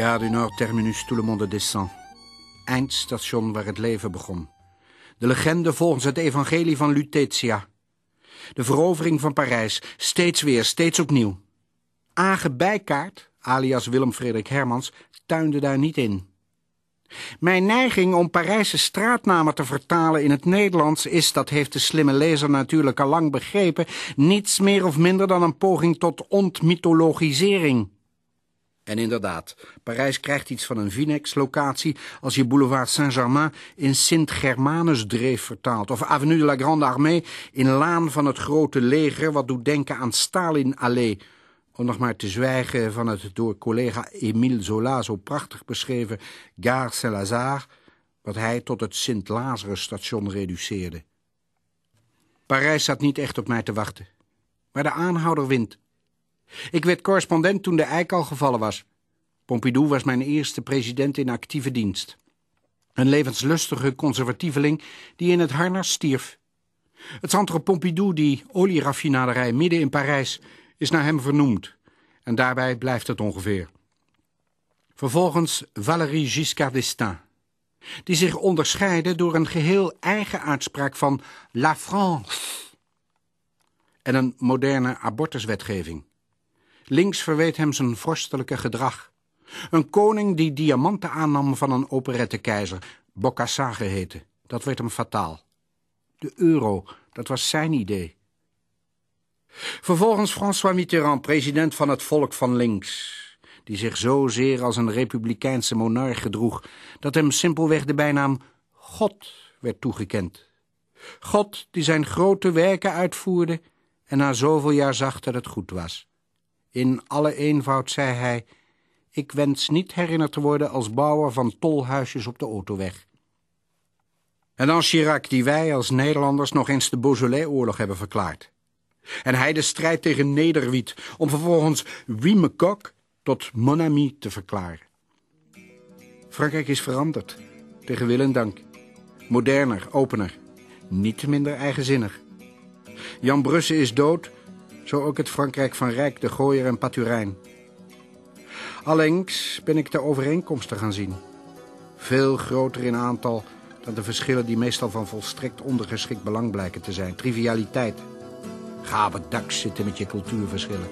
Gare du Nord, terminus, tout le monde descend. Eindstation waar het leven begon. De legende volgens het evangelie van Lutetia. De verovering van Parijs, steeds weer, steeds opnieuw. Age Bijkaart, alias Willem Frederik Hermans, tuinde daar niet in. Mijn neiging om Parijse straatnamen te vertalen in het Nederlands is, dat heeft de slimme lezer natuurlijk al lang begrepen, niets meer of minder dan een poging tot ontmythologisering. En inderdaad, Parijs krijgt iets van een Vinex-locatie als je boulevard Saint-Germain in Sint-Germanus-dreef vertaalt, of Avenue de la Grande Armée in Laan van het Grote Leger, wat doet denken aan Stalin-Allee, om nog maar te zwijgen van het door collega Émile Zola zo prachtig beschreven Gare Saint-Lazare, wat hij tot het Sint-Lazarus-station reduceerde. Parijs zat niet echt op mij te wachten, maar de aanhouder wint. Ik werd correspondent toen de eik al gevallen was. Pompidou was mijn eerste president in actieve dienst. Een levenslustige conservatieveling die in het harnas stierf. Het Centre Pompidou, die olieraffinaderij midden in Parijs, is naar hem vernoemd. En daarbij blijft het ongeveer. Vervolgens Valéry Giscard d'Estaing, die zich onderscheidde door een geheel eigen uitspraak van La France en een moderne abortuswetgeving. Links verweet hem zijn vorstelijke gedrag. Een koning die diamanten aannam van een operettekeizer, Bokassa geheten. Dat werd hem fataal. De euro, dat was zijn idee. Vervolgens François Mitterrand, president van het volk van links, die zich zozeer als een republikeinse monarch gedroeg, dat hem simpelweg de bijnaam God werd toegekend. God die zijn grote werken uitvoerde en na zoveel jaar zag dat het goed was. In alle eenvoud zei hij, ik wens niet herinnerd te worden als bouwer van tolhuisjes op de autoweg. En dan Chirac, die wij als Nederlanders nog eens de Beaujolais-oorlog hebben verklaard. En hij de strijd tegen Nederwiet, om vervolgens Wiemecoq tot Monami te verklaren. Frankrijk is veranderd, tegen wil en dank. Moderner, opener, niet minder eigenzinnig. Jan Brusse is dood, zo ook het Frankrijk van Rijk, de Gooier en Paturijn. Allengs ben ik de overeenkomsten gaan zien. Veel groter in aantal dan de verschillen die meestal van volstrekt ondergeschikt belang blijken te zijn. Trivialiteit. Ga dak zitten met je cultuurverschillen.